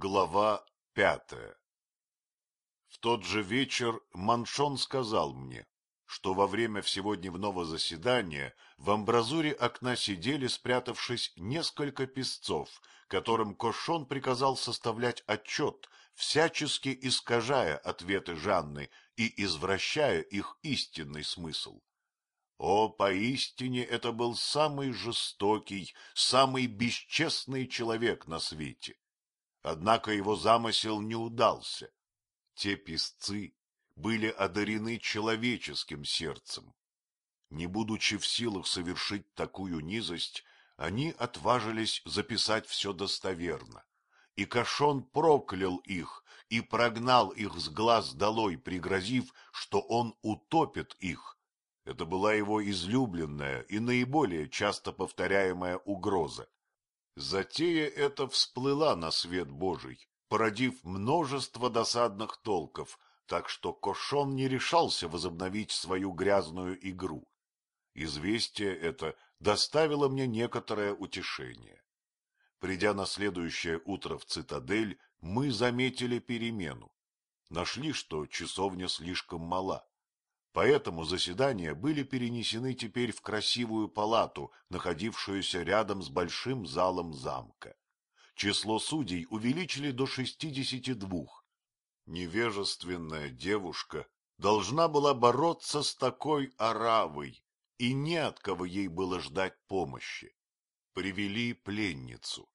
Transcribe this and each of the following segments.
Глава пятая В тот же вечер Маншон сказал мне, что во время всегодневного заседания в амбразуре окна сидели, спрятавшись, несколько песцов, которым Кошон приказал составлять отчет, всячески искажая ответы Жанны и извращая их истинный смысл. О, поистине это был самый жестокий, самый бесчестный человек на свете. Однако его замысел не удался. Те песцы были одарены человеческим сердцем. Не будучи в силах совершить такую низость, они отважились записать все достоверно. И Кашон проклял их и прогнал их с глаз долой, пригрозив, что он утопит их. Это была его излюбленная и наиболее часто повторяемая угроза. Затея эта всплыла на свет Божий, породив множество досадных толков, так что Кошон не решался возобновить свою грязную игру. Известие это доставило мне некоторое утешение. Придя на следующее утро в цитадель, мы заметили перемену. Нашли, что часовня слишком мала. Поэтому заседания были перенесены теперь в красивую палату, находившуюся рядом с большим залом замка. Число судей увеличили до шестидесяти двух. Невежественная девушка должна была бороться с такой оравой, и не от кого ей было ждать помощи. Привели пленницу.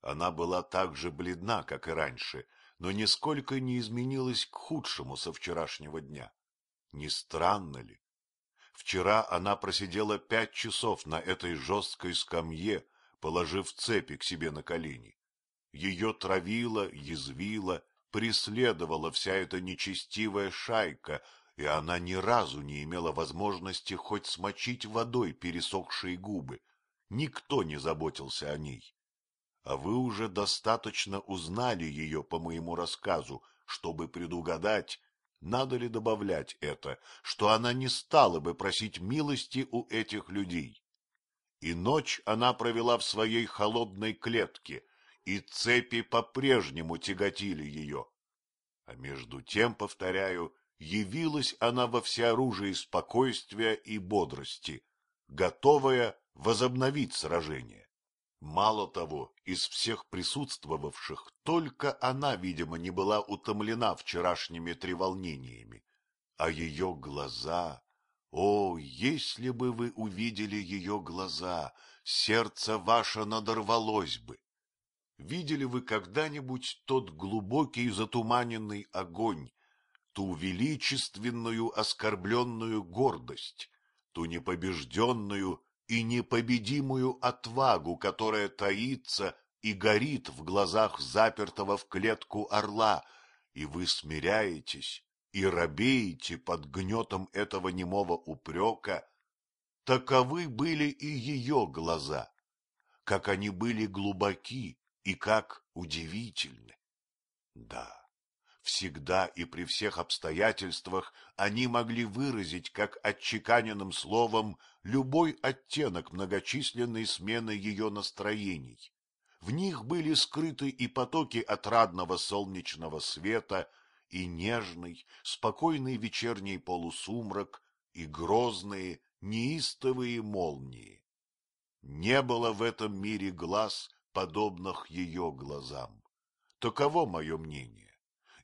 Она была так же бледна, как и раньше, но нисколько не изменилась к худшему со вчерашнего дня. Не странно ли? Вчера она просидела пять часов на этой жесткой скамье, положив цепи к себе на колени. Ее травила, язвила, преследовала вся эта нечестивая шайка, и она ни разу не имела возможности хоть смочить водой пересохшие губы. Никто не заботился о ней. А вы уже достаточно узнали ее по моему рассказу, чтобы предугадать, надо ли добавлять это, что она не стала бы просить милости у этих людей? И ночь она провела в своей холодной клетке, и цепи по-прежнему тяготили ее. А между тем, повторяю, явилась она во всеоружии спокойствия и бодрости, готовая возобновить сражение. Мало того, из всех присутствовавших только она, видимо, не была утомлена вчерашними треволнениями. А ее глаза... О, если бы вы увидели ее глаза, сердце ваше надорвалось бы. Видели вы когда-нибудь тот глубокий затуманенный огонь, ту величественную оскорбленную гордость, ту непобежденную и непобедимую отвагу, которая таится и горит в глазах запертого в клетку орла, и вы смиряетесь и робеете под гнетом этого немого упрека, таковы были и ее глаза, как они были глубоки и как удивительны. Да, всегда и при всех обстоятельствах они могли выразить, как отчеканенным словом, любой оттенок многочисленной смены ее настроений. В них были скрыты и потоки отрадного солнечного света, и нежный, спокойный вечерний полусумрак, и грозные, неистовые молнии. Не было в этом мире глаз, подобных ее глазам. Таково мое мнение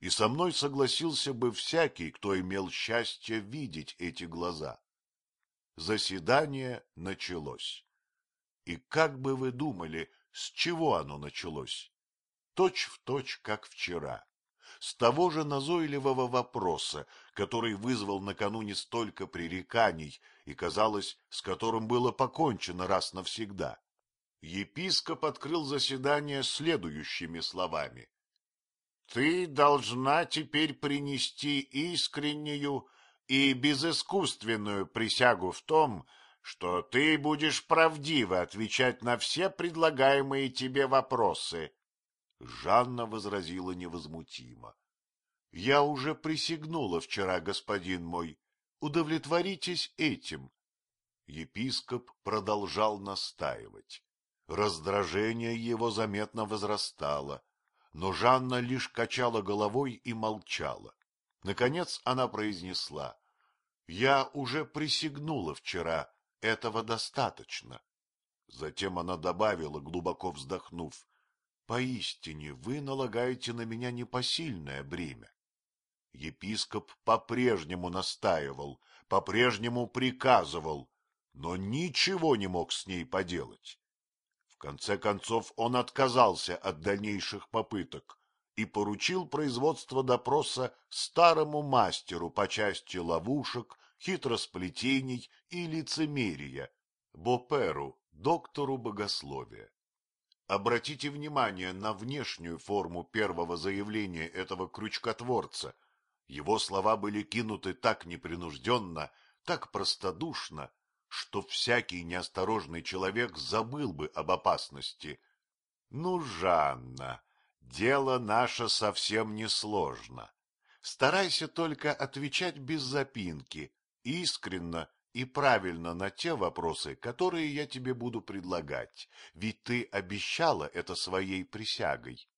и со мной согласился бы всякий, кто имел счастье видеть эти глаза. Заседание началось. И как бы вы думали, с чего оно началось? Точь в точь, как вчера. С того же назойливого вопроса, который вызвал накануне столько пререканий и, казалось, с которым было покончено раз навсегда. Епископ открыл заседание следующими словами. Ты должна теперь принести искреннюю и безыскусственную присягу в том, что ты будешь правдиво отвечать на все предлагаемые тебе вопросы. Жанна возразила невозмутимо. — Я уже присягнула вчера, господин мой. Удовлетворитесь этим. Епископ продолжал настаивать. Раздражение его заметно возрастало но Жанна лишь качала головой и молчала. Наконец она произнесла. — Я уже присягнула вчера, этого достаточно. Затем она добавила, глубоко вздохнув. — Поистине вы налагаете на меня непосильное бремя. Епископ по-прежнему настаивал, по-прежнему приказывал, но ничего не мог с ней поделать. Конце концов он отказался от дальнейших попыток и поручил производство допроса старому мастеру по части ловушек, хитросплетений и лицемерия, Боперу, доктору богословия. Обратите внимание на внешнюю форму первого заявления этого крючкотворца. Его слова были кинуты так непринужденно, так простодушно, что всякий неосторожный человек забыл бы об опасности. Ну, Жанна, дело наше совсем несложно. Старайся только отвечать без запинки, искренно и правильно на те вопросы, которые я тебе буду предлагать, ведь ты обещала это своей присягой.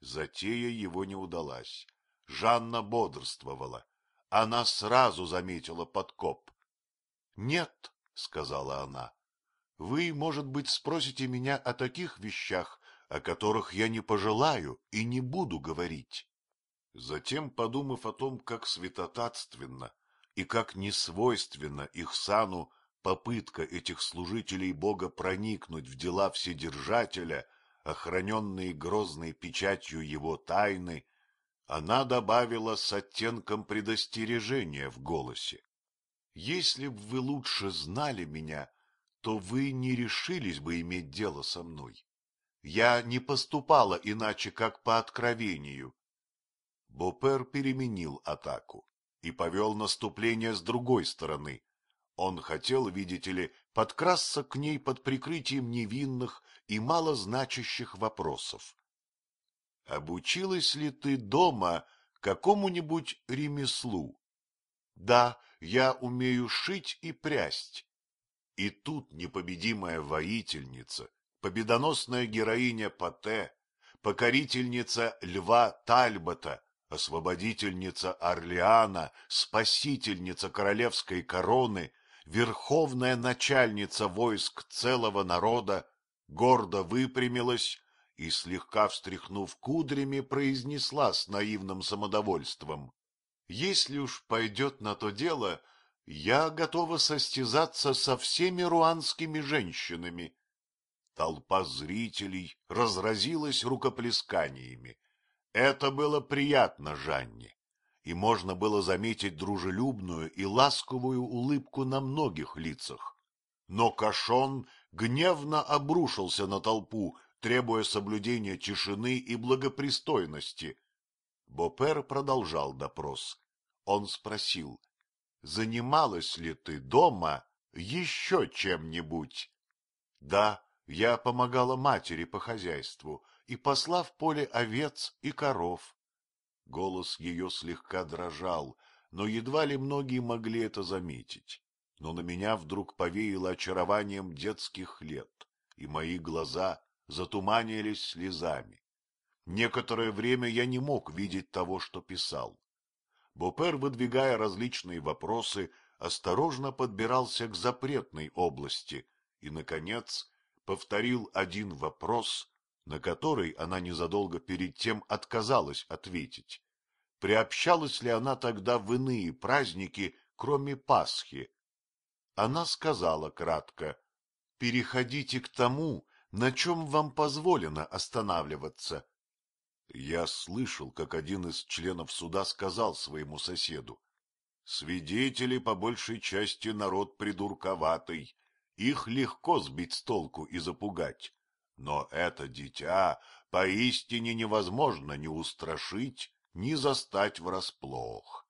Затея его не удалась. Жанна бодрствовала. Она сразу заметила подкоп. — Нет, — сказала она. — Вы, может быть, спросите меня о таких вещах, о которых я не пожелаю и не буду говорить. Затем, подумав о том, как святотатственно и как несвойственно их сану попытка этих служителей Бога проникнуть в дела Вседержателя, охраненные грозной печатью его тайны, она добавила с оттенком предостережения в голосе. Если б вы лучше знали меня, то вы не решились бы иметь дело со мной. Я не поступала иначе, как по откровению. Бопер переменил атаку и повел наступление с другой стороны. Он хотел, видите ли, подкрасться к ней под прикрытием невинных и малозначащих вопросов. «Обучилась ли ты дома какому-нибудь ремеслу?» «Да, я умею шить и прясть. И тут непобедимая воительница, победоносная героиня Пате, покорительница льва Тальбота, освободительница Орлеана, спасительница королевской короны, верховная начальница войск целого народа, гордо выпрямилась и, слегка встряхнув кудрями, произнесла с наивным самодовольством. Если уж пойдет на то дело, я готова состязаться со всеми руанскими женщинами. Толпа зрителей разразилась рукоплесканиями. Это было приятно Жанне, и можно было заметить дружелюбную и ласковую улыбку на многих лицах. Но Кашон гневно обрушился на толпу, требуя соблюдения тишины и благопристойности. Бопер продолжал допрос. Он спросил, занималась ли ты дома еще чем-нибудь? Да, я помогала матери по хозяйству и посла в поле овец и коров. Голос ее слегка дрожал, но едва ли многие могли это заметить. Но на меня вдруг повеяло очарованием детских лет, и мои глаза затуманились слезами. Некоторое время я не мог видеть того, что писал. Бопер, выдвигая различные вопросы, осторожно подбирался к запретной области и, наконец, повторил один вопрос, на который она незадолго перед тем отказалась ответить. Приобщалась ли она тогда в иные праздники, кроме Пасхи? Она сказала кратко, «Переходите к тому, на чем вам позволено останавливаться. Я слышал, как один из членов суда сказал своему соседу, «Свидетели, по большей части, народ придурковатый, их легко сбить с толку и запугать, но это дитя поистине невозможно ни устрашить, ни застать врасплох».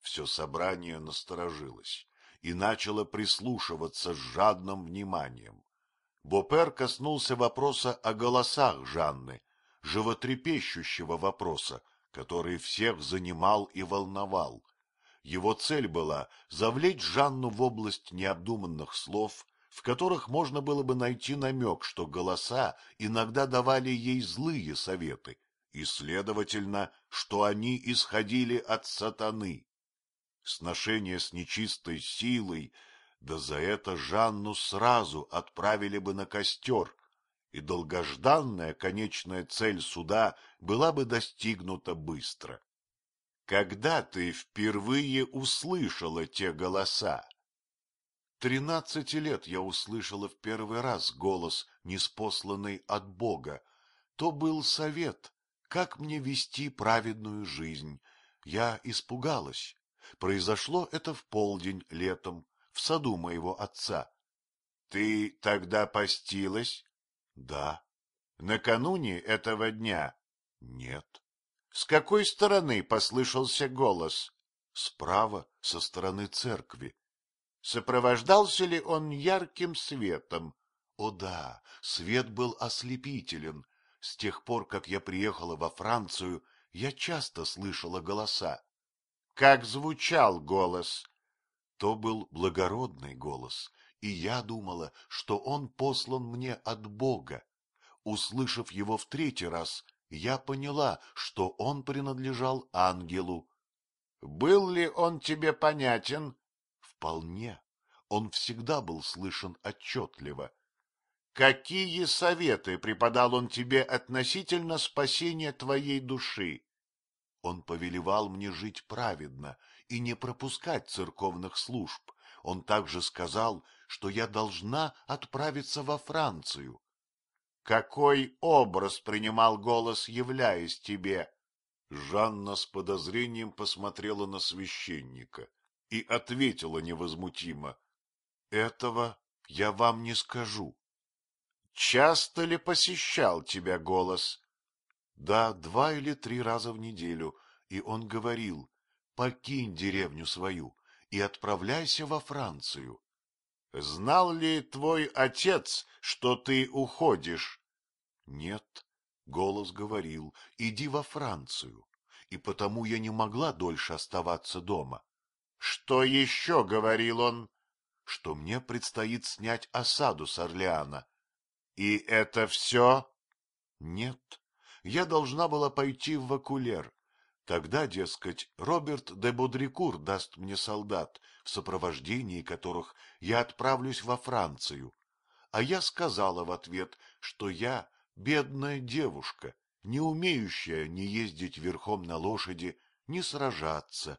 Все собрание насторожилось и начало прислушиваться с жадным вниманием. Бопер коснулся вопроса о голосах Жанны, животрепещущего вопроса, который всех занимал и волновал. Его цель была завлечь Жанну в область необдуманных слов, в которых можно было бы найти намек, что голоса иногда давали ей злые советы, и, следовательно, что они исходили от сатаны. Сношение с нечистой силой, да за это Жанну сразу отправили бы на костер, и долгожданная конечная цель суда была бы достигнута быстро. Когда ты впервые услышала те голоса? Тринадцати лет я услышала в первый раз голос, неспосланный от Бога. То был совет, как мне вести праведную жизнь. Я испугалась. Произошло это в полдень летом, в саду моего отца. — Ты тогда постилась? — Да. — Накануне этого дня? — Нет. — С какой стороны послышался голос? — Справа, со стороны церкви. — Сопровождался ли он ярким светом? — О да, свет был ослепителен. С тех пор, как я приехала во Францию, я часто слышала голоса. — Как звучал голос? То был благородный голос, и я думала, что он послан мне от Бога. Услышав его в третий раз, я поняла, что он принадлежал ангелу. — Был ли он тебе понятен? — Вполне. Он всегда был слышен отчетливо. — Какие советы преподал он тебе относительно спасения твоей души? Он повелевал мне жить праведно и не пропускать церковных служб. Он также сказал, что я должна отправиться во Францию. Какой образ принимал голос, являясь тебе? Жанна с подозрением посмотрела на священника и ответила невозмутимо. — Этого я вам не скажу. — Часто ли посещал тебя голос? — Да, два или три раза в неделю, и он говорил, покинь деревню свою и отправляйся во Францию. Знал ли твой отец, что ты уходишь? Нет, голос говорил, иди во Францию, и потому я не могла дольше оставаться дома. Что еще говорил он? Что мне предстоит снять осаду с Орлеана. И это все? Нет, я должна была пойти в Вакулер, Тогда, дескать, Роберт де Бодрикур даст мне солдат, в сопровождении которых я отправлюсь во Францию. А я сказала в ответ, что я бедная девушка, не умеющая ни ездить верхом на лошади, ни сражаться.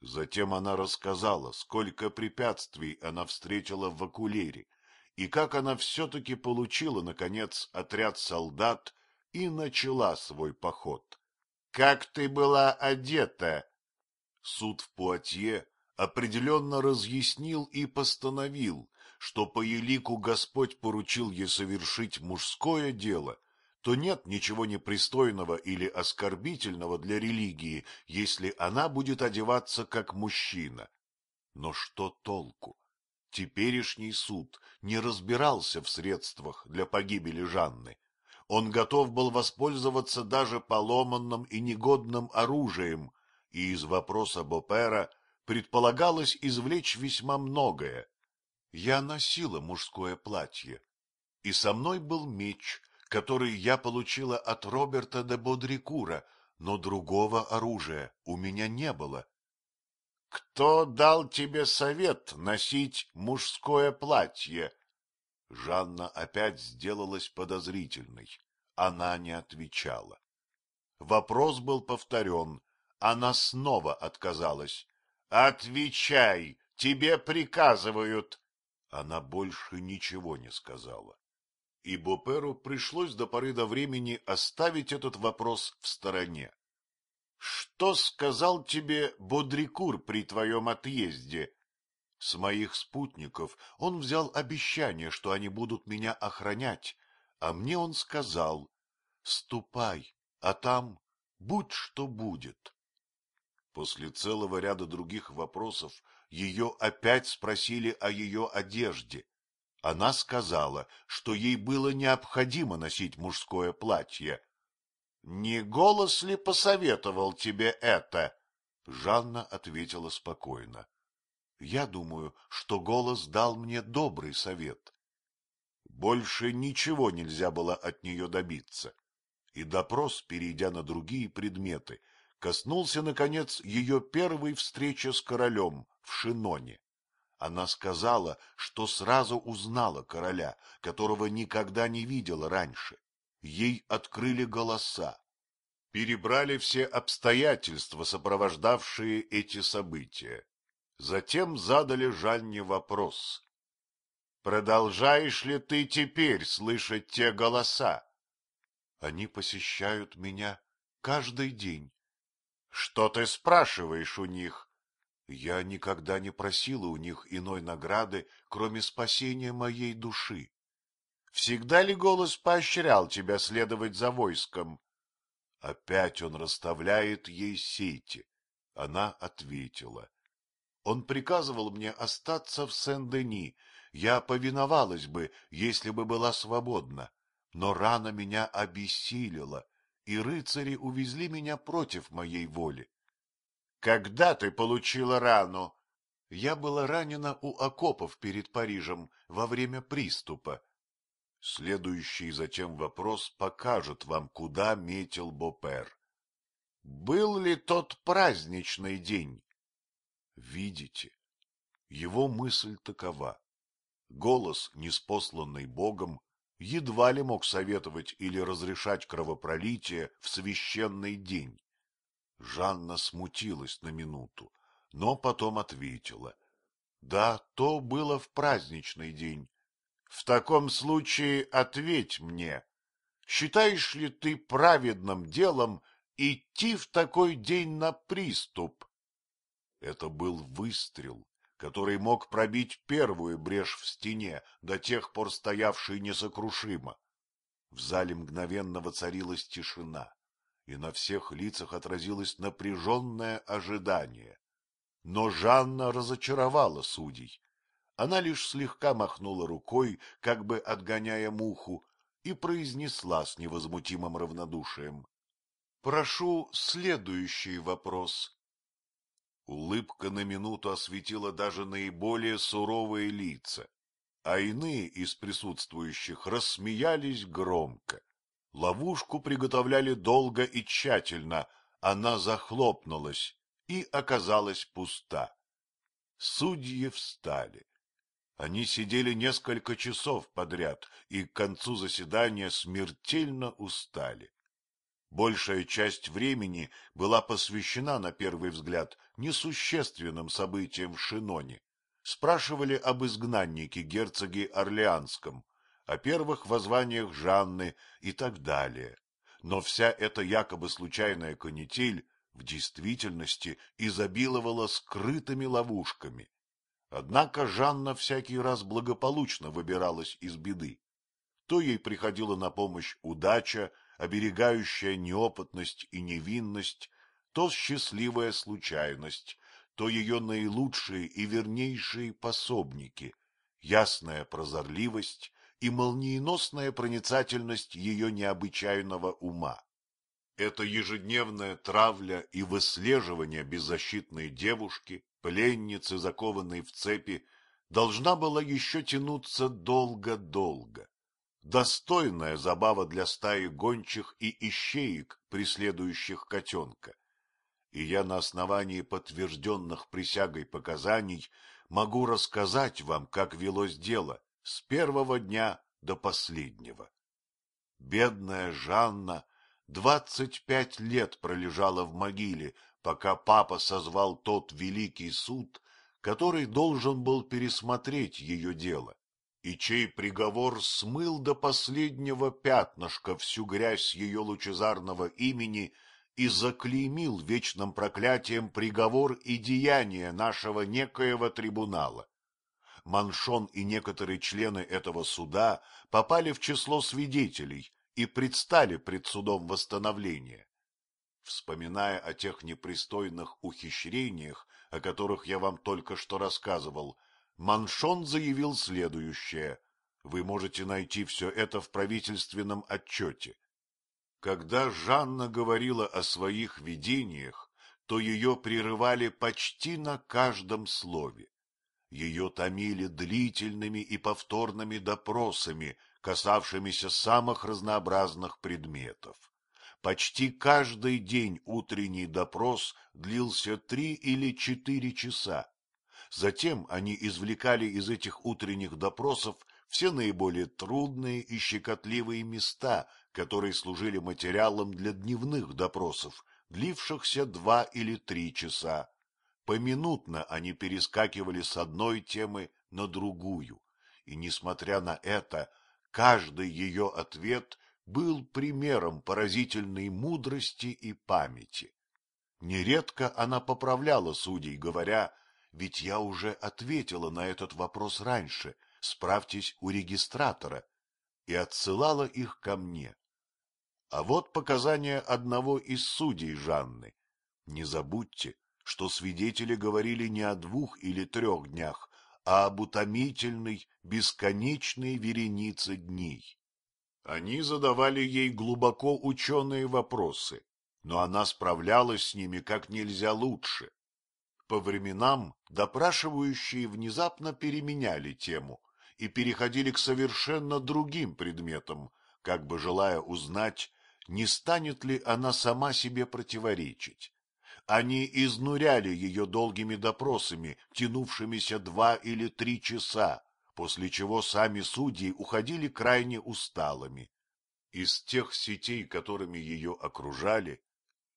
Затем она рассказала, сколько препятствий она встретила в Вакулере, и как она все-таки получила, наконец, отряд солдат и начала свой поход. Как ты была одета? Суд в Пуатье определенно разъяснил и постановил, что по елику Господь поручил ей совершить мужское дело, то нет ничего непристойного или оскорбительного для религии, если она будет одеваться как мужчина. Но что толку? Теперешний суд не разбирался в средствах для погибели Жанны. Он готов был воспользоваться даже поломанным и негодным оружием, и из вопроса Бопера предполагалось извлечь весьма многое. Я носила мужское платье, и со мной был меч, который я получила от Роберта де Бодрикура, но другого оружия у меня не было. — Кто дал тебе совет носить мужское платье? Жанна опять сделалась подозрительной. Она не отвечала. Вопрос был повторен. Она снова отказалась. — Отвечай! Тебе приказывают! Она больше ничего не сказала. И Боперу пришлось до поры до времени оставить этот вопрос в стороне. — Что сказал тебе Бодрикур при твоем отъезде? С моих спутников он взял обещание, что они будут меня охранять, а мне он сказал, ступай, а там будь что будет. После целого ряда других вопросов ее опять спросили о ее одежде. Она сказала, что ей было необходимо носить мужское платье. — Не голос ли посоветовал тебе это? Жанна ответила спокойно. Я думаю, что голос дал мне добрый совет. Больше ничего нельзя было от нее добиться. и допрос, перейдя на другие предметы, коснулся, наконец, ее первой встречи с королем в Шиноне. Она сказала, что сразу узнала короля, которого никогда не видела раньше. Ей открыли голоса, перебрали все обстоятельства, сопровождавшие эти события. Затем задали Жанне вопрос. «Продолжаешь ли ты теперь слышать те голоса?» «Они посещают меня каждый день». «Что ты спрашиваешь у них?» «Я никогда не просила у них иной награды, кроме спасения моей души». «Всегда ли голос поощрял тебя следовать за войском?» Опять он расставляет ей сети. Она ответила. Он приказывал мне остаться в Сен-Дени. Я повиновалась бы, если бы была свободна. Но рана меня обессилила, и рыцари увезли меня против моей воли. — Когда ты получила рану? — Я была ранена у окопов перед Парижем во время приступа. Следующий затем вопрос покажет вам, куда метил Бопер. Был ли тот праздничный день? Видите, его мысль такова. Голос, неспосланный Богом, едва ли мог советовать или разрешать кровопролитие в священный день. Жанна смутилась на минуту, но потом ответила. Да, то было в праздничный день, в таком случае ответь мне, считаешь ли ты праведным делом идти в такой день на приступ? Это был выстрел, который мог пробить первую брешь в стене, до тех пор стоявшей несокрушимо. В зале мгновенно воцарилась тишина, и на всех лицах отразилось напряженное ожидание. Но Жанна разочаровала судей. Она лишь слегка махнула рукой, как бы отгоняя муху, и произнесла с невозмутимым равнодушием. — Прошу следующий вопрос. Улыбка на минуту осветила даже наиболее суровые лица, а иные из присутствующих рассмеялись громко. Ловушку приготовляли долго и тщательно, она захлопнулась и оказалась пуста. Судьи встали. Они сидели несколько часов подряд и к концу заседания смертельно устали. Большая часть времени была посвящена, на первый взгляд, несущественным событиям в Шиноне. Спрашивали об изгнаннике герцоге Орлеанском, о первых воззваниях Жанны и так далее. Но вся эта якобы случайная канитель в действительности изобиловала скрытыми ловушками. Однако Жанна всякий раз благополучно выбиралась из беды. То ей приходила на помощь удача, оберегающая неопытность и невинность, то счастливая случайность, то ее наилучшие и вернейшие пособники, ясная прозорливость и молниеносная проницательность ее необычайного ума. Это ежедневная травля и выслеживание беззащитной девушки, пленницы, закованной в цепи, должна была еще тянуться долго-долго. Достойная забава для стаи гончих и ищеек, преследующих котенка. И я на основании подтвержденных присягой показаний могу рассказать вам, как велось дело с первого дня до последнего. Бедная Жанна двадцать пять лет пролежала в могиле, пока папа созвал тот великий суд, который должен был пересмотреть ее дело, и чей приговор смыл до последнего пятнышка всю грязь ее лучезарного имени и заклеймил вечным проклятием приговор и деяния нашего некоего трибунала. Маншон и некоторые члены этого суда попали в число свидетелей и предстали пред судом восстановления. Вспоминая о тех непристойных ухищрениях, о которых я вам только что рассказывал, Маншон заявил следующее. Вы можете найти все это в правительственном отчете. Когда Жанна говорила о своих видениях, то ее прерывали почти на каждом слове. Ее томили длительными и повторными допросами, касавшимися самых разнообразных предметов. Почти каждый день утренний допрос длился три или четыре часа. Затем они извлекали из этих утренних допросов все наиболее трудные и щекотливые места, которые служили материалом для дневных допросов, длившихся два или три часа. Поминутно они перескакивали с одной темы на другую, и, несмотря на это, каждый ее ответ был примером поразительной мудрости и памяти. Нередко она поправляла судей, говоря, «Ведь я уже ответила на этот вопрос раньше, справьтесь у регистратора», и отсылала их ко мне. А вот показания одного из судей Жанны. Не забудьте, что свидетели говорили не о двух или трех днях, а об утомительной, бесконечной веренице дней. Они задавали ей глубоко ученые вопросы, но она справлялась с ними как нельзя лучше. По временам допрашивающие внезапно переменяли тему и переходили к совершенно другим предметам, как бы желая узнать, не станет ли она сама себе противоречить. Они изнуряли ее долгими допросами, тянувшимися два или три часа, после чего сами судьи уходили крайне усталыми. Из тех сетей, которыми ее окружали,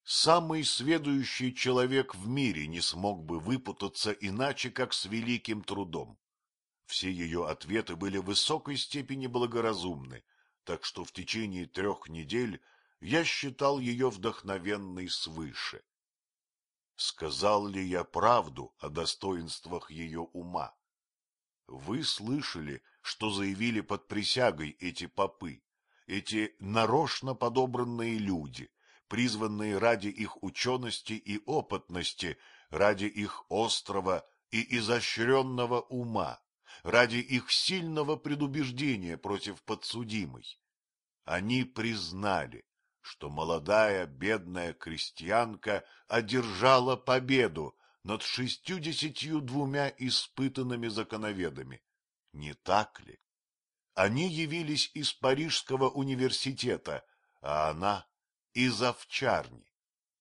самый сведущий человек в мире не смог бы выпутаться иначе, как с великим трудом. Все ее ответы были в высокой степени благоразумны, так что в течение трех недель я считал ее вдохновенной свыше. Сказал ли я правду о достоинствах ее ума? Вы слышали, что заявили под присягой эти попы, эти нарочно подобранные люди, призванные ради их учености и опытности, ради их острого и изощренного ума, ради их сильного предубеждения против подсудимой. Они признали, что молодая бедная крестьянка одержала победу над шестьюдесятью двумя испытанными законоведами. Не так ли? Они явились из Парижского университета, а она — из овчарни,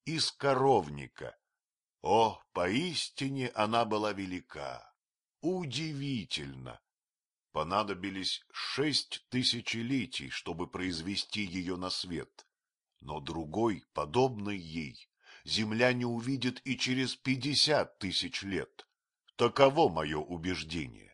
из коровника. О, поистине она была велика, удивительно! Понадобились шесть тысячелетий, чтобы произвести ее на свет но другой, подобный ей, земля не увидит и через пятьдесят тысяч лет. Таково мое убеждение.